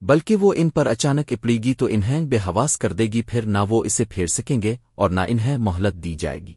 بلکہ وہ ان پر اچانک اپڑے گی تو انہیں بے حواس کر دے گی، پھر نہ وہ اسے پھیر سکیں گے اور نہ انہیں مہلت دی جائے گی۔